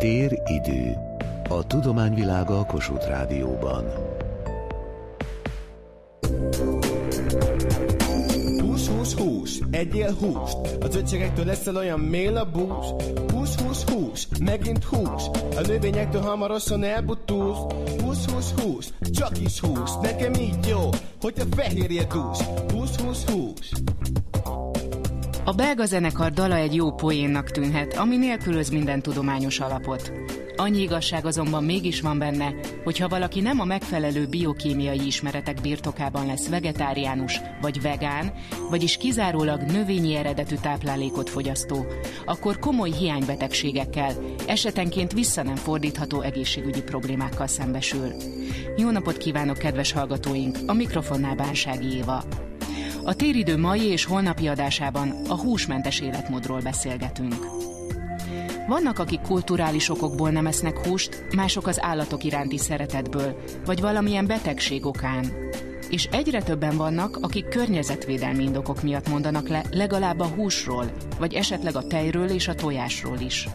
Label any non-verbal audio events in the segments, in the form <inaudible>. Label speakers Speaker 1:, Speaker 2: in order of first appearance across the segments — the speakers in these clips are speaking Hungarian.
Speaker 1: Tér-idő. A tudományvilága a Kossuth Rádióban.
Speaker 2: Hús, hús, hús, egyél húst. Az öcsegektől leszel olyan mél a bús. Hús, hús, hús, megint hús. A növényektől hamarosan elbutulsz. Hús, hús, hús, csak is hús. Nekem így jó, hogy a fehérje dús. Hús, hús, hús.
Speaker 3: A belga zenekar dala egy jó poénnak tűnhet, ami nélkülöz minden tudományos alapot. Annyi igazság azonban mégis van benne, hogy ha valaki nem a megfelelő biokémiai ismeretek birtokában lesz vegetáriánus vagy vegán, vagyis kizárólag növényi eredetű táplálékot fogyasztó, akkor komoly hiánybetegségekkel, esetenként vissza nem fordítható egészségügyi problémákkal szembesül. Jó napot kívánok, kedves hallgatóink! A mikrofonnál Bánsági Éva. A téridő mai és holnapi adásában a húsmentes életmódról beszélgetünk. Vannak, akik kulturális okokból nem esznek húst, mások az állatok iránti szeretetből, vagy valamilyen betegség okán. És egyre többen vannak, akik környezetvédelmi indokok miatt mondanak le legalább a húsról, vagy esetleg a tejről és a tojásról is.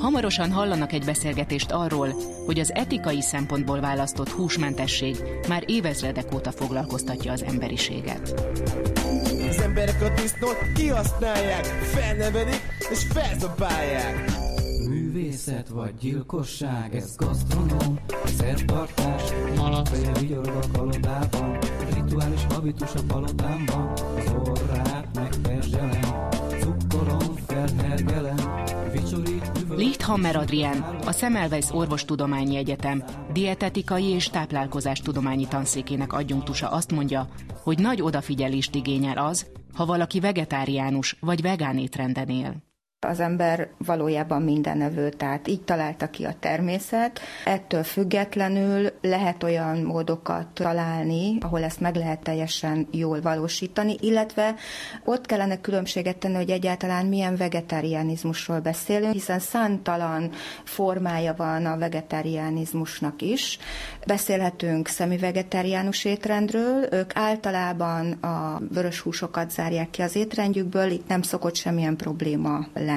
Speaker 3: Hamarosan hallanak egy beszélgetést arról, hogy az etikai szempontból választott húsmentesség már évezredek óta foglalkoztatja az emberiséget.
Speaker 2: Az emberek a disznót kihasználják, felnevelik és felzabálják.
Speaker 4: Művészet vagy gyilkosság, ez gasztronóm, szertartás, malafeje vigyorog a kalodában, rituális habitus a palotámban, az orrát megperzselem,
Speaker 3: Lichthammer Adrien, a Semmelweis Orvostudományi Egyetem dietetikai és táplálkozástudományi tanszékének adjunktusa azt mondja, hogy nagy odafigyelést igényel az, ha valaki vegetáriánus vagy vegán étrenden él.
Speaker 5: Az ember valójában mindenevő, tehát így találta ki a természet. Ettől függetlenül lehet olyan módokat találni, ahol ezt meg lehet teljesen jól valósítani, illetve ott kellene különbséget tenni, hogy egyáltalán milyen vegetarianizmusról beszélünk, hiszen számtalan formája van a vegetarianizmusnak is. Beszélhetünk szemi-vegetariánus étrendről, ők általában a vörös húsokat zárják ki az étrendjükből, itt nem szokott semmilyen probléma lenni.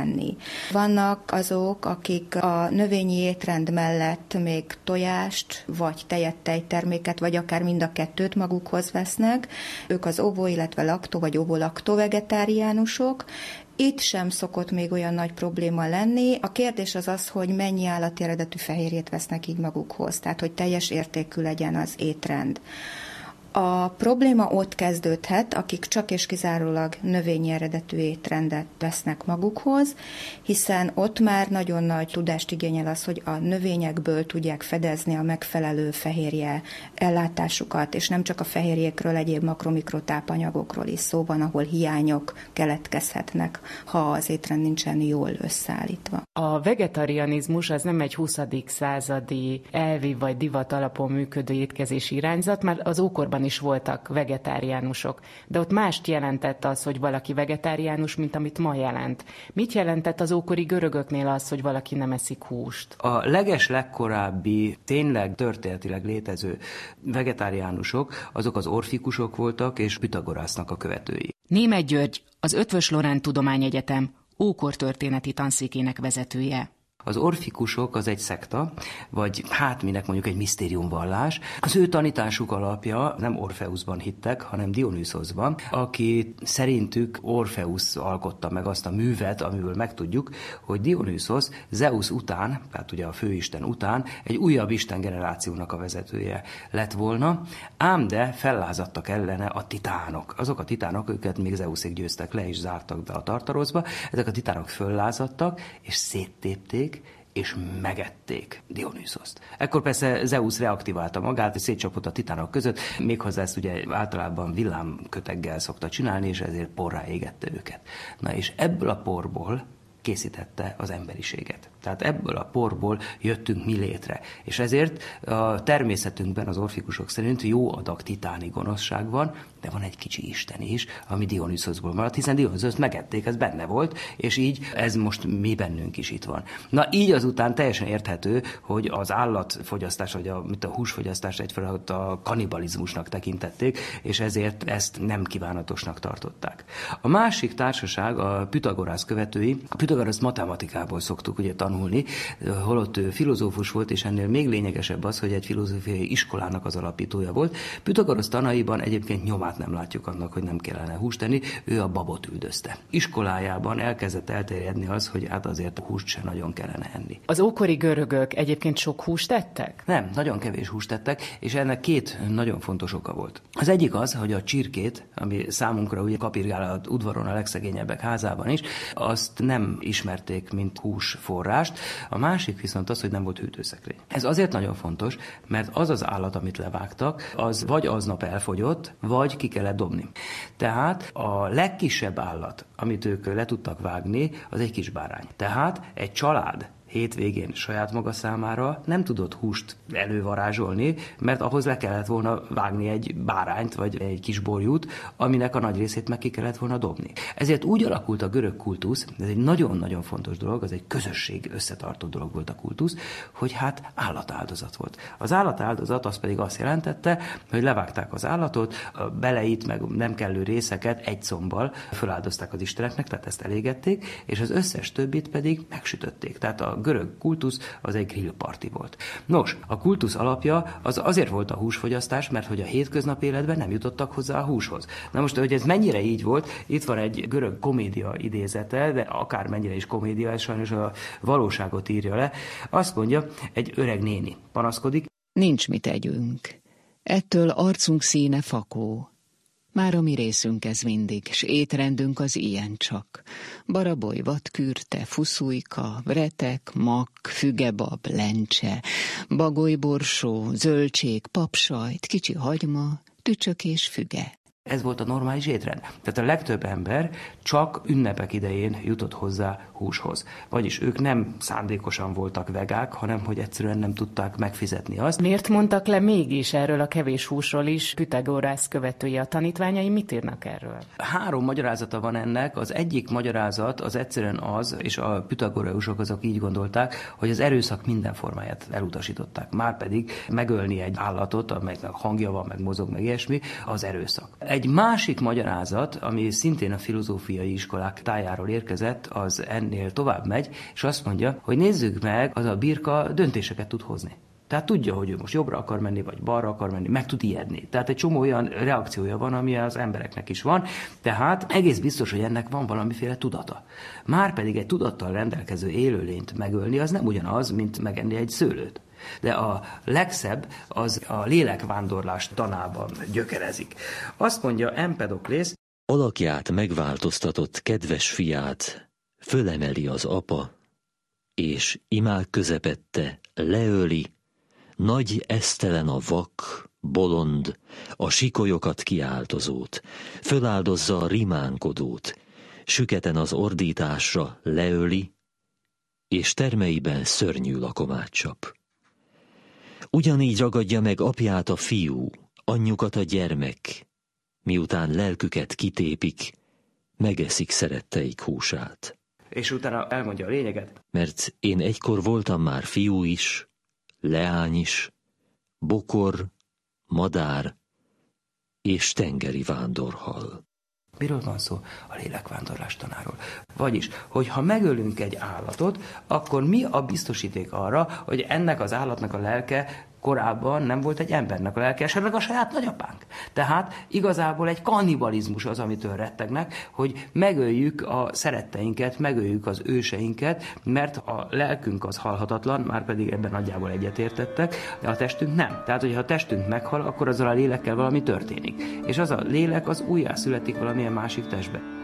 Speaker 5: Vannak azok, akik a növényi étrend mellett még tojást, vagy tejet, tejterméket, vagy akár mind a kettőt magukhoz vesznek. Ők az ovo, illetve laktó vagy ovo-laktó vegetáriánusok, itt sem szokott még olyan nagy probléma lenni. A kérdés az az, hogy mennyi állati eredetű fehérjét vesznek így magukhoz, tehát hogy teljes értékű legyen az étrend. A probléma ott kezdődhet, akik csak és kizárólag növényi eredetű étrendet vesznek magukhoz, hiszen ott már nagyon nagy tudást igényel az, hogy a növényekből tudják fedezni a megfelelő fehérje ellátásukat, és nem csak a fehérjékről, egyéb makromikrotápanyagokról is szó van, ahol hiányok keletkezhetnek, ha az étrend nincsen jól összeállítva.
Speaker 3: A vegetarianizmus az nem egy 20. századi elvi vagy divat alapon működő étkezési irányzat, mert az ókorban is voltak vegetáriánusok, de ott mást jelentett az, hogy valaki vegetáriánus, mint amit ma jelent. Mit jelentett az ókori görögöknél az, hogy valaki nem eszik húst?
Speaker 6: A leges legkorábbi, tényleg történetileg létező vegetáriánusok, azok az orfikusok voltak, és Pitagorásznak a követői.
Speaker 3: Németh György, az Ötvös Lorán Tudományegyetem ókortörténeti tanszékének vezetője.
Speaker 6: Az orfikusok az egy szekta, vagy hát minek mondjuk egy misztériumvallás. Az ő tanításuk alapja nem Orfeuszban hittek, hanem Dionysos-ban, aki szerintük Orfeusz alkotta meg azt a művet, amiből megtudjuk, hogy Dionysos Zeus után, tehát ugye a főisten után, egy újabb isten generációnak a vezetője lett volna, ám de fellázadtak ellene a titánok. Azok a titánok, őket még Zeuszék győztek le és zártak be a tartarozba, ezek a titánok föllázadtak és széttépték, és megették Dionysoszt. Ekkor persze Zeus reaktiválta magát, és szétcsapott a titánok között, méghozzá ezt ugye általában villámköteggel szokta csinálni, és ezért porrá égette őket. Na és ebből a porból készítette az emberiséget. Tehát ebből a porból jöttünk mi létre. És ezért a természetünkben az orfikusok szerint jó adag titáni gonoszság van, de van egy kicsi isten is, ami Dionysoszból maradt, hiszen Dionysos megették, ez benne volt, és így ez most mi bennünk is itt van. Na így azután teljesen érthető, hogy az állatfogyasztás, vagy a, mint a húsfogyasztás egyfajta a kanibalizmusnak tekintették, és ezért ezt nem kívánatosnak tartották. A másik társaság a Pythagorász követői, a Pythagorász matematikából szoktuk ugye tanulni, holott ő filozófus volt, és ennél még lényegesebb az, hogy egy filozófiai iskolának az alapítója volt. Pythagorasz tanaiban egyébként nyomát nem látjuk annak, hogy nem kellene húst tenni, ő a babot üldözte. Iskolájában elkezdett elterjedni az, hogy hát azért húst se nagyon kellene enni.
Speaker 3: Az ókori görögök egyébként sok húst tettek?
Speaker 6: Nem, nagyon kevés húst tettek, és ennek két nagyon fontos oka volt. Az egyik az, hogy a csirkét, ami számunkra ugye kapirgál az udvaron a legszegényebbek házában is, azt nem ismerték, mint hús forrást. A másik viszont az, hogy nem volt hűtőszekrény. Ez azért nagyon fontos, mert az az állat, amit levágtak, az vagy aznap elfogyott, vagy ki kellett dobni. Tehát a legkisebb állat, amit ők le tudtak vágni, az egy kis bárány. Tehát egy család hétvégén saját maga számára nem tudott húst elővarázsolni, mert ahhoz le kellett volna vágni egy bárányt vagy egy kis borjút, aminek a nagy részét meg ki kellett volna dobni. Ezért úgy alakult a görög kultusz, ez egy nagyon-nagyon fontos dolog, az egy közösség összetartó dolog volt a kultusz, hogy hát állatáldozat volt. Az állatáldozat az pedig azt jelentette, hogy levágták az állatot, a beleit, meg nem kellő részeket egy szombbal feláldozták az isteneknek, tehát ezt elégették, és az összes többit pedig megsütötték. Tehát a görög kultusz az egy grillparti volt. Nos, a kultusz alapja az azért volt a húsfogyasztás, mert hogy a hétköznap életben nem jutottak hozzá a húshoz. Na most, hogy ez mennyire így volt, itt van egy görög komédia idézete, de akár mennyire is komédia, ez sajnos a valóságot írja le. Azt mondja, egy öreg néni panaszkodik.
Speaker 7: Nincs mit tegyünk. Ettől arcunk színe fakó. Már a mi részünk ez mindig, s étrendünk az ilyen csak. Baraboly, vatkürte, fuszújka, vretek, mak, fügebab, lencse, bagolyborsó, zöldség, papsajt, kicsi hagyma, tücsök és füge.
Speaker 6: Ez volt a normális étrend. Tehát a legtöbb ember csak ünnepek idején jutott hozzá húshoz. Vagyis ők nem szándékosan voltak vegák, hanem hogy egyszerűen nem tudták megfizetni azt.
Speaker 3: Miért mondtak le mégis erről a kevés húsról is Pythagorász követője a tanítványai? Mit írnak erről?
Speaker 6: Három magyarázata van ennek. Az egyik magyarázat az egyszerűen az, és a pythagoreusok azok így gondolták, hogy az erőszak minden formáját elutasították. Márpedig megölni egy állatot, amelynek hangja van, meg mozog, meg ilyesmi, az erőszak. Egy másik magyarázat, ami szintén a filozófiai iskolák tájáról érkezett, az ennél tovább megy, és azt mondja, hogy nézzük meg, az a birka döntéseket tud hozni. Tehát tudja, hogy ő most jobbra akar menni, vagy balra akar menni, meg tud ijedni. Tehát egy csomó olyan reakciója van, ami az embereknek is van, tehát egész biztos, hogy ennek van valamiféle tudata. Már pedig egy tudattal rendelkező élőlényt megölni, az nem ugyanaz, mint megenni egy szőlőt. De a legszebb az a lélekvándorlás tanában gyökerezik. Azt mondja Empedoklész,
Speaker 8: Alakját megváltoztatott kedves fiát fölemeli az apa, és imák közepette leöli, nagy esztelen a vak, bolond, a sikolyokat kiáltozót, föláldozza a rimánkodót, süketen az ordításra leöli, és termeiben szörnyű lakomát csap. Ugyanígy ragadja meg apját a fiú, anyjukat a gyermek, miután lelküket kitépik, megeszik szeretteik húsát.
Speaker 6: És utána elmondja a lényeget.
Speaker 8: Mert én egykor voltam már fiú is, leány is, bokor, madár és tengeri vándorhal.
Speaker 6: Miről van szó? A lélekvándorlás tanáról. Vagyis, hogy ha megölünk egy állatot, akkor mi a biztosíték arra, hogy ennek az állatnak a lelke korábban nem volt egy embernek a lelke, esetleg a saját nagyapánk. Tehát igazából egy kannibalizmus az, amitől rettegnek, hogy megöljük a szeretteinket, megöljük az őseinket, mert a lelkünk az halhatatlan, már pedig ebben nagyjából egyetértettek, de a testünk nem. Tehát, hogyha a testünk meghal, akkor azzal a lélekkel valami történik. És az a lélek az újjászületik valamilyen másik testbe.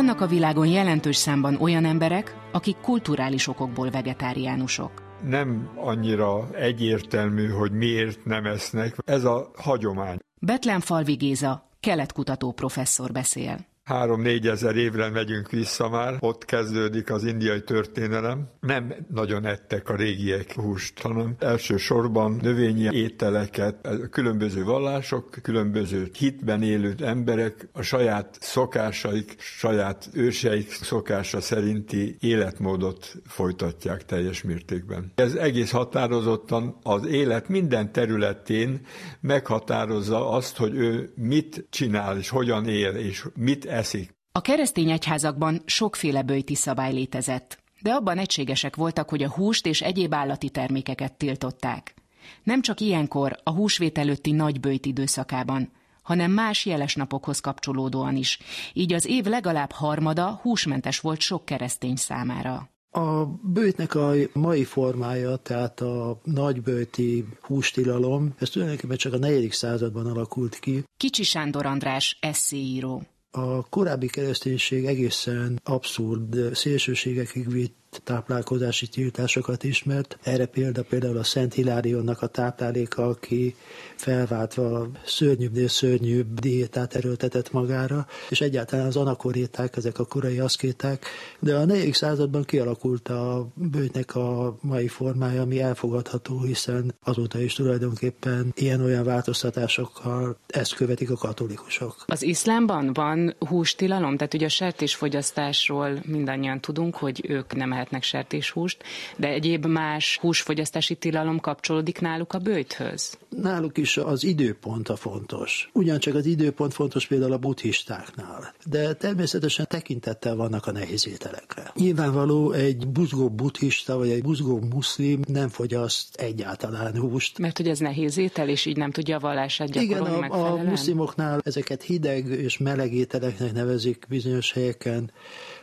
Speaker 3: Vannak a világon jelentős számban olyan emberek, akik kulturális okokból vegetáriánusok.
Speaker 9: Nem annyira egyértelmű, hogy miért nem esznek. Ez a hagyomány.
Speaker 3: Betlen Falvi Géza, keletkutató professzor beszél.
Speaker 9: Három-négy ezer évre megyünk vissza már, ott kezdődik az indiai történelem. Nem nagyon ettek a régiek húst, hanem elsősorban növényi ételeket, különböző vallások, különböző hitben élő emberek a saját szokásaik, saját őseik szokása szerinti életmódot folytatják teljes mértékben. Ez egész határozottan az élet minden területén meghatározza azt, hogy ő mit csinál, és hogyan él, és mit eszik.
Speaker 3: A keresztény egyházakban sokféle bőjti szabály létezett, de abban egységesek voltak, hogy a húst és egyéb állati termékeket tiltották. Nem csak ilyenkor, a húsvét előtti nagy bőjt időszakában, hanem más jeles napokhoz kapcsolódóan is, így az év legalább harmada húsmentes volt sok keresztény számára.
Speaker 10: A bőtnek a mai formája, tehát a nagybőti hústilalom, ez tulajdonképpen csak a negyedik században alakult ki.
Speaker 3: Kicsi Sándor András, eszéíró.
Speaker 10: A korábbi kereszténység egészen abszurd szélsőségekig vitt táplálkozási tiltásokat ismert. Erre példa például a Szent Hilárionnak a tápláléka, aki felváltva szörnyűbbnél szörnyűbb diétát erőltetett magára, és egyáltalán az anakoréták, ezek a korai aszkéták, de a 4. században kialakult a bőtnek a mai formája, ami elfogadható, hiszen azóta is tulajdonképpen ilyen-olyan változtatásokkal ezt követik a katolikusok.
Speaker 3: Az iszlámban van hústilalom, tehát ugye a sertésfogyasztásról mindannyian tudunk, hogy ők nem ehetnek sertéshúst, de egyéb más húsfogyasztási tilalom kapcsolódik náluk a bőjthöz?
Speaker 10: Náluk is az időpont a fontos. Ugyancsak az időpont fontos például a buddhistáknál, de természetesen tekintettel vannak a nehéz ételekre. Nyilvánvaló egy buzgó buddhista vagy egy buzgó muszlim nem fogyaszt egyáltalán húst.
Speaker 3: Mert hogy ez nehéz étel, és így nem tudja a vallását gyakorolni
Speaker 10: Igen, a, a muszlimoknál ezeket hideg és meleg ételeknek nevezik bizonyos helyeken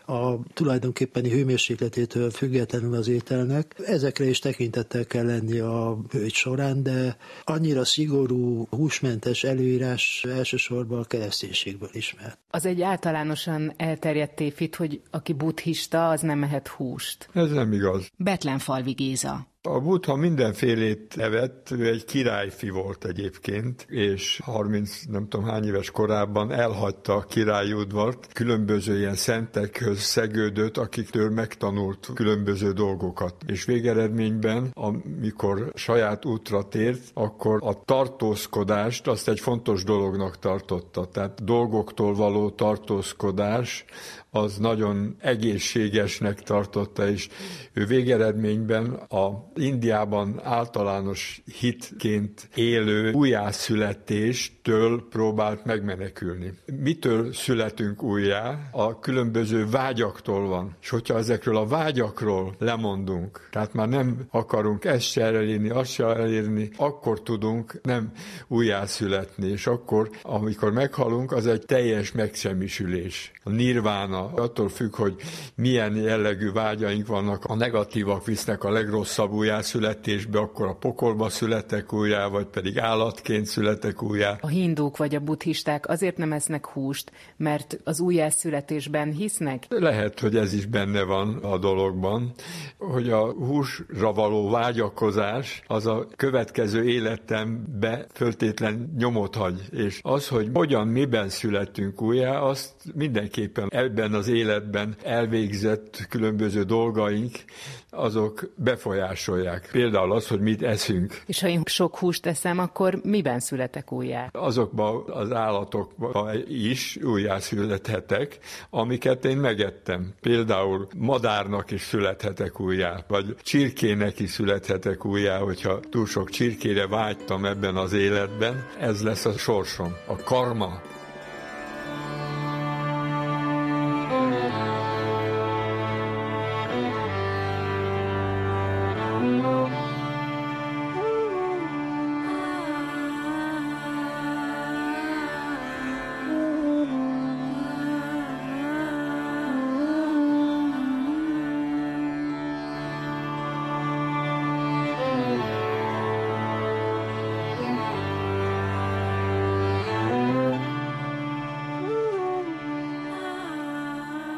Speaker 10: a tulajdonképpeni hőmérsékletétől függetlenül az ételnek. Ezekre is tekintettel kell lenni a hőt során, de annyira szigorú, húsmentes előírás elsősorban a kereszténységből ismert.
Speaker 3: Az egy általánosan elterjedt tévhit, hogy aki buddhista, az nem mehet húst.
Speaker 9: Ez nem igaz.
Speaker 3: Betlenfalvi Géza.
Speaker 9: A Buddha mindenfélét evett, ő egy királyfi volt egyébként, és 30 nem tudom hány éves korában elhagyta a királyi udvart, különböző ilyen szentekhöz szegődött, akiktől megtanult különböző dolgokat. És végeredményben, amikor saját útra tért, akkor a tartózkodást azt egy fontos dolognak tartotta. Tehát dolgoktól való tartózkodás az nagyon egészségesnek tartotta, és ő végeredményben a Indiában általános hitként élő újjászületéstől próbált megmenekülni. Mitől születünk újjá? A különböző vágyaktól van. És hogyha ezekről a vágyakról lemondunk, tehát már nem akarunk ezt se elérni, azt se elérni, akkor tudunk nem újjászületni, és akkor, amikor meghalunk, az egy teljes megsemmisülés. A nirvána, attól függ, hogy milyen jellegű vágyaink vannak, a negatívak visznek a legrosszabb újjászületésbe, akkor a pokolba születek újjá, vagy pedig állatként születek újjá.
Speaker 3: A hindúk vagy a buddhisták azért nem esznek húst, mert az újjászületésben hisznek?
Speaker 9: Lehet, hogy ez is benne van a dologban, hogy a húsra való vágyakozás az a következő életembe föltétlen nyomot hagy, és az, hogy hogyan, miben születünk újjá, azt mindenképpen ebben az életben elvégzett különböző dolgaink, azok befolyásolják. Például az, hogy mit eszünk.
Speaker 3: És ha én sok húst eszem, akkor miben születek újjá?
Speaker 9: Azokban az állatokban is újjá születhetek, amiket én megettem. Például madárnak is születhetek újjá, vagy csirkének is születhetek újjá, hogyha túl sok csirkére vágytam ebben az életben. Ez lesz a sorsom, a karma.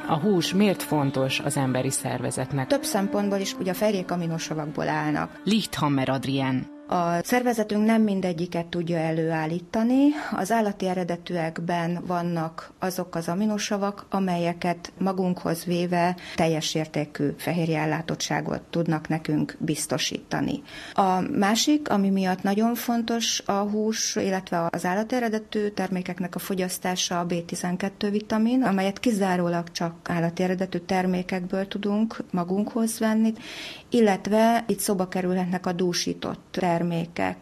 Speaker 3: A hús miért fontos az emberi szervezetnek?
Speaker 5: Több szempontból is ugye a fehérjék aminosavakból állnak.
Speaker 3: Lichthammer Adrien.
Speaker 5: A szervezetünk nem mindegyiket tudja előállítani. Az állati eredetűekben vannak azok az aminosavak, amelyeket magunkhoz véve teljes értékű fehérjeellátottságot tudnak nekünk biztosítani. A másik, ami miatt nagyon fontos a hús, illetve az állati eredetű termékeknek a fogyasztása a B12 vitamin, amelyet kizárólag csak állati eredetű termékekből tudunk magunkhoz venni, illetve itt szoba kerülhetnek a dúsított termékek,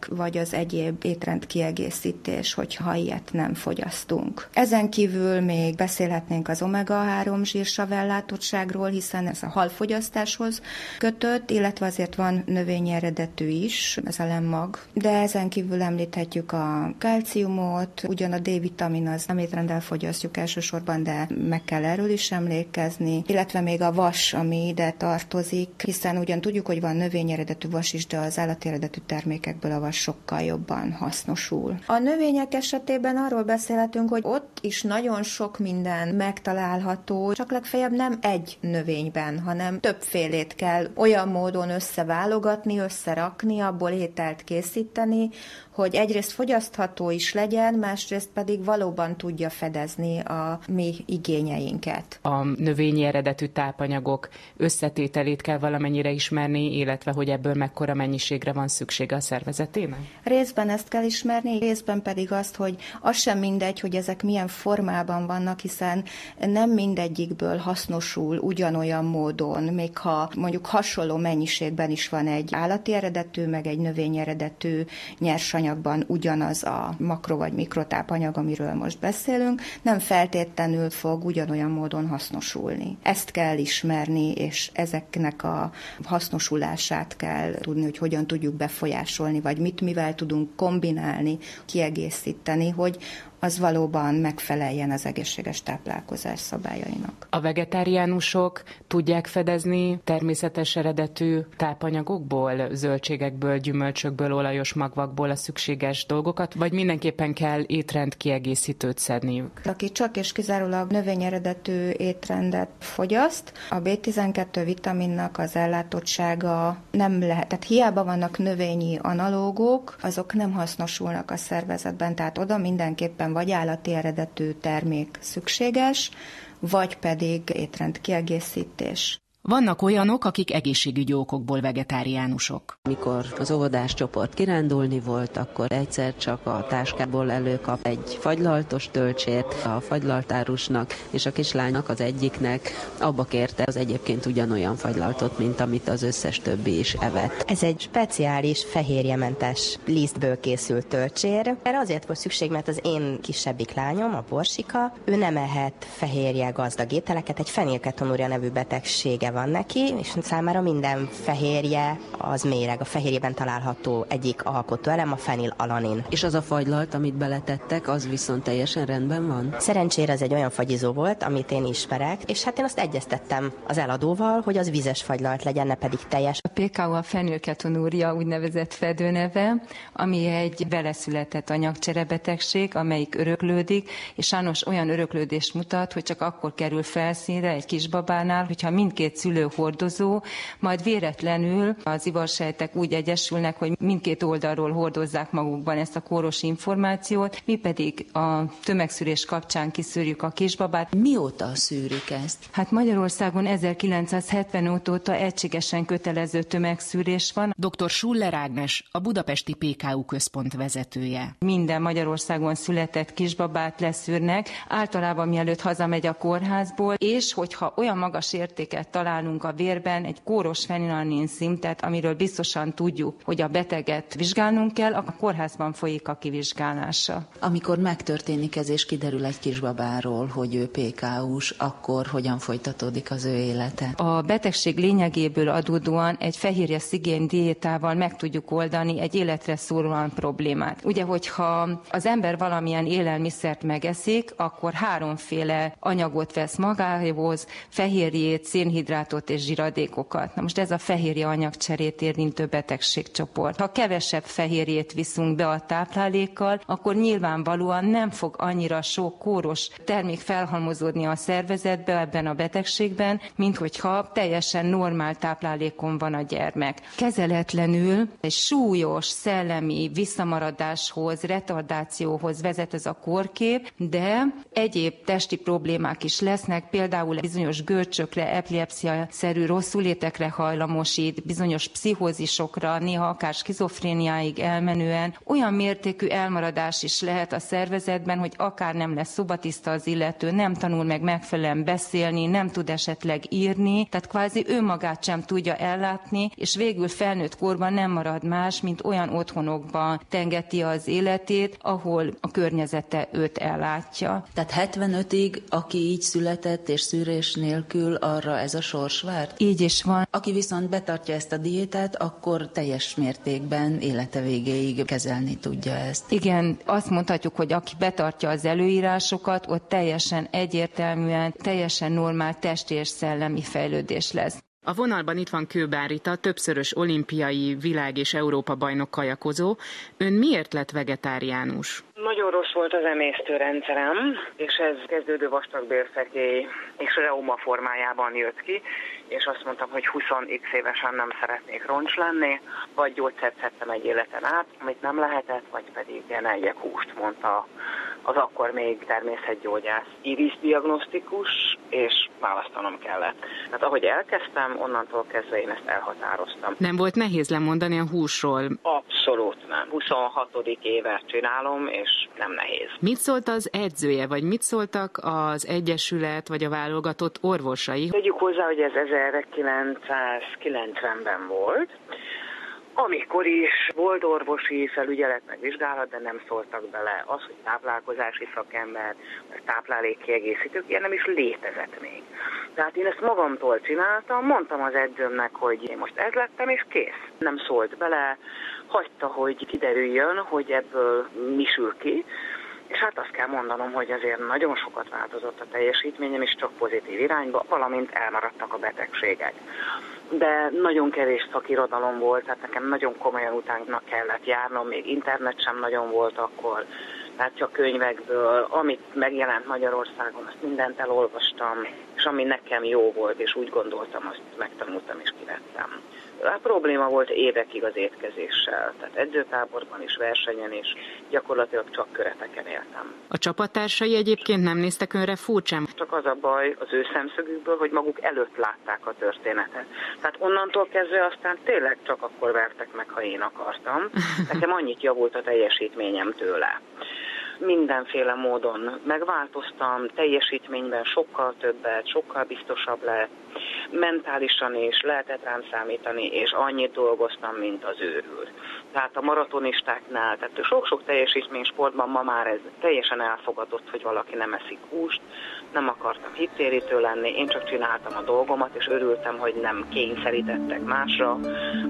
Speaker 5: vagy az egyéb étrend kiegészítés, hogyha ilyet nem fogyasztunk. Ezen kívül még beszélhetnénk az omega-3 zsírsavellátottságról, hiszen ez a halfogyasztáshoz kötött, illetve azért van növényi eredetű is, ez a lemmag. De ezen kívül említhetjük a kalciumot, ugyan a D-vitamin az, amit rendel fogyasztjuk elsősorban, de meg kell erről is emlékezni, illetve még a vas, ami ide tartozik, hiszen ugyan tudjuk, hogy van növény eredetű vas is, de az állati eredetű termékekből a vas sokkal jobban hasznosul. A növények esetében arról beszélhetünk, hogy ott is nagyon sok minden megtalálható, csak legfeljebb nem egy növényben, hanem többfélét kell olyan módon összeválogatni, összerakni, abból ételt készíteni, hogy egyrészt fogyasztható is legyen, másrészt pedig valóban tudja fedezni a mi igényeinket.
Speaker 3: A növényi eredetű tápanyagok összetételét kell valamennyire ismerni, illetve hogy ebből mekkora mennyiségre van szüksége a szervezetének?
Speaker 5: Részben ezt kell ismerni, részben pedig azt, hogy az sem mindegy, hogy ezek milyen formában vannak, hiszen nem mindegyikből hasznosul ugyanolyan módon, még ha mondjuk hasonló mennyiségben is van egy állati eredetű, meg egy növény eredetű nyersanyag, tápanyagban ugyanaz a makro vagy mikrotápanyag, amiről most beszélünk, nem feltétlenül fog ugyanolyan módon hasznosulni. Ezt kell ismerni, és ezeknek a hasznosulását kell tudni, hogy hogyan tudjuk befolyásolni, vagy mit mivel tudunk kombinálni, kiegészíteni, hogy az valóban megfeleljen az egészséges táplálkozás szabályainak.
Speaker 3: A vegetáriánusok tudják fedezni természetes eredetű tápanyagokból, zöldségekből, gyümölcsökből, olajos magvakból a szükséges dolgokat, vagy mindenképpen kell étrend kiegészítőt szedniük?
Speaker 5: Aki csak és kizárólag növényeredetű étrendet fogyaszt, a B12 vitaminnak az ellátottsága nem lehet, tehát hiába vannak növényi analógok, azok nem hasznosulnak a szervezetben, tehát oda mindenképpen esetben vagy állati eredetű termék szükséges, vagy pedig étrend kiegészítés.
Speaker 3: Vannak olyanok, akik egészségügyi okokból vegetáriánusok.
Speaker 11: Mikor az óvodás csoport kirándulni volt, akkor egyszer csak a táskából előkap egy fagylaltos tölcsért a fagylaltárusnak, és a kislánynak az egyiknek abba kérte az egyébként ugyanolyan fagylaltot, mint amit az összes többi is evett.
Speaker 12: Ez egy speciális fehérjementes lisztből készült tölcsér. Erre azért volt szükség, mert az én kisebbik lányom, a Borsika, ő nem ehet fehérje gazdag ételeket, egy fenilketonúria nevű betegsége van neki, és számára minden fehérje az méreg. A fehérjében található egyik alkotóelem, a fenilalanin.
Speaker 11: És az a fagylalt, amit beletettek, az viszont teljesen rendben van?
Speaker 12: Szerencsére ez egy olyan fagyizó volt, amit én ismerek, és hát én azt egyeztettem az eladóval, hogy az vizes fagylalt legyen, ne pedig teljes.
Speaker 13: A PKU a fenilketonúria úgynevezett fedőneve, ami egy beleszületett anyagcserebetegség, amelyik öröklődik, és sajnos olyan öröklődést mutat, hogy csak akkor kerül felszínre egy kisbabánál, hogyha mindkét szülő hordozó, majd véletlenül az ivarsejtek úgy egyesülnek, hogy mindkét oldalról hordozzák magukban ezt a kóros információt, mi pedig a tömegszűrés kapcsán kiszűrjük a kisbabát.
Speaker 11: Mióta szűrik ezt?
Speaker 13: Hát Magyarországon 1970 óta egységesen kötelező tömegszűrés van.
Speaker 3: Dr. Schuller Ágnes, a Budapesti PKU központ vezetője.
Speaker 13: Minden Magyarországon született kisbabát leszűrnek, általában mielőtt hazamegy a kórházból, és hogyha olyan magas értéket talál találunk a vérben egy kóros fenilalanin szintet, amiről biztosan tudjuk, hogy a beteget vizsgálnunk kell, a kórházban folyik a kivizsgálása.
Speaker 11: Amikor megtörténik ez és kiderül egy kisbabáról, hogy ő PKU-s, akkor hogyan folytatódik az ő élete?
Speaker 13: A betegség lényegéből adódóan egy fehérje szigén diétával meg tudjuk oldani egy életre szólóan problémát. Ugye, hogyha az ember valamilyen élelmiszert megeszik, akkor háromféle anyagot vesz magához, fehérjét, szénhidrát, szénhidrátot és zsiradékokat. Na most ez a fehérje anyagcserét érintő betegségcsoport. Ha kevesebb fehérjét viszünk be a táplálékkal, akkor nyilvánvalóan nem fog annyira sok kóros termék felhalmozódni a szervezetbe ebben a betegségben, mint hogyha teljesen normál táplálékon van a gyermek. Kezeletlenül egy súlyos szellemi visszamaradáshoz, retardációhoz vezet ez a korkép, de egyéb testi problémák is lesznek, például bizonyos görcsökre, epilepsia-szerű rosszulétekre hajlamosít, bizonyos pszichózisokra, néha akár skizofréniáig elmenően. Olyan mértékű elmaradás is lehet a szervezetben, hogy akár nem lesz szobatiszta az illető, nem tanul meg megfelelően beszélni, nem tud esetleg írni, tehát kvázi önmagát sem tudja ellátni, és végül felnőtt korban nem marad más, mint olyan otthonokban tengeti az életét, ahol a környezete őt ellátja.
Speaker 14: Tehát 75-ig, aki így született és szűrés nélkül, arra ez a sors várt?
Speaker 13: Így is van.
Speaker 14: Aki viszont betartja ezt a diétát, akkor teljes mértékben élete végéig kezelni tudja ezt.
Speaker 13: Igen, azt mondhatjuk, hogy aki betartja az előírásokat, ott teljesen egyértelműen, teljesen normál testi és szellemi fejlődés lesz.
Speaker 3: A vonalban itt van Kőbárita, többszörös olimpiai, világ és Európa bajnok kajakozó. Ön miért lett vegetáriánus?
Speaker 15: Nagyon rossz volt az emésztőrendszerem, és ez kezdődő vastagbélfekély és reuma formájában jött ki, és azt mondtam, hogy 20x évesen nem szeretnék roncs lenni, vagy gyógyszert szedtem egy életen át, amit nem lehetett, vagy pedig ilyen egyek húst, mondta az akkor még természetgyógyász iris diagnosztikus, és választanom kellett. Hát ahogy elkezdtem, onnantól kezdve én ezt elhatároztam.
Speaker 3: Nem volt nehéz lemondani a húsról?
Speaker 15: Abszolút nem. 26. évet csinálom, és nem nehéz.
Speaker 3: Mit szólt az edzője, vagy mit szóltak az Egyesület, vagy a válogatott orvosai?
Speaker 15: Tegyük hozzá, hogy ez 1990-ben volt, amikor is volt orvosi felügyelet meg vizsgálat, de nem szóltak bele. Az, hogy táplálkozási szakember, vagy táplálékkiegészítők, ilyen nem is létezett még. Tehát én ezt magamtól csináltam, mondtam az edzőmnek, hogy én most ez lettem, és kész. Nem szólt bele, hagyta, hogy kiderüljön, hogy ebből mi sül ki, és hát azt kell mondanom, hogy azért nagyon sokat változott a teljesítményem, és csak pozitív irányba, valamint elmaradtak a betegségek. De nagyon kevés szakirodalom volt, tehát nekem nagyon komolyan utána kellett járnom, még internet sem nagyon volt akkor, tehát csak könyvekből, amit megjelent Magyarországon, azt mindent elolvastam, és ami nekem jó volt, és úgy gondoltam, azt megtanultam és kivettem. A probléma volt évekig az étkezéssel, tehát edzőtáborban is, versenyen is, gyakorlatilag csak köreteken éltem.
Speaker 3: A csapattársai egyébként nem néztek önre furcsán?
Speaker 15: Csak az a baj az ő szemszögükből, hogy maguk előtt látták a történetet. Tehát onnantól kezdve aztán tényleg csak akkor vertek meg, ha én akartam. <laughs> Nekem annyit javult a teljesítményem tőle mindenféle módon megváltoztam, teljesítményben sokkal többet, sokkal biztosabb lett, mentálisan is lehetett rám számítani, és annyit dolgoztam, mint az őrült. Tehát a maratonistáknál, tehát sok-sok teljesítmény sportban ma már ez teljesen elfogadott, hogy valaki nem eszik húst, nem akartam hittérítő lenni, én csak csináltam a dolgomat, és örültem, hogy nem kényszerítettek másra,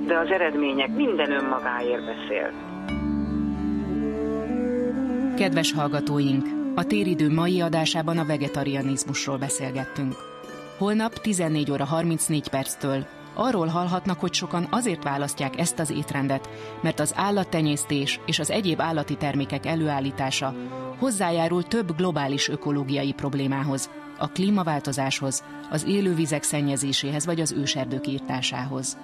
Speaker 15: de az eredmények minden önmagáért beszélt.
Speaker 3: Kedves hallgatóink! A téridő mai adásában a vegetarianizmusról beszélgettünk. Holnap 14 óra 34 perctől arról hallhatnak, hogy sokan azért választják ezt az étrendet, mert az állattenyésztés és az egyéb állati termékek előállítása hozzájárul több globális ökológiai problémához, a klímaváltozáshoz, az élővizek szennyezéséhez vagy az őserdők írtásához.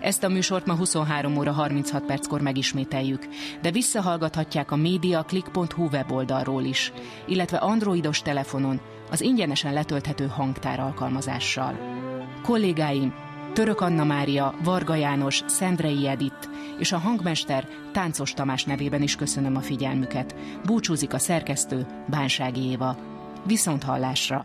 Speaker 3: Ezt a műsort ma 23 óra 36 perckor megismételjük, de visszahallgathatják a mediaclick.hu weboldalról is, illetve androidos telefonon az ingyenesen letölthető hangtár alkalmazással. Kollégáim Török Anna Mária, Varga János, Szendrei Edith és a hangmester Táncos Tamás nevében is köszönöm a figyelmüket. Búcsúzik a szerkesztő Bánsági Éva. Viszont hallásra!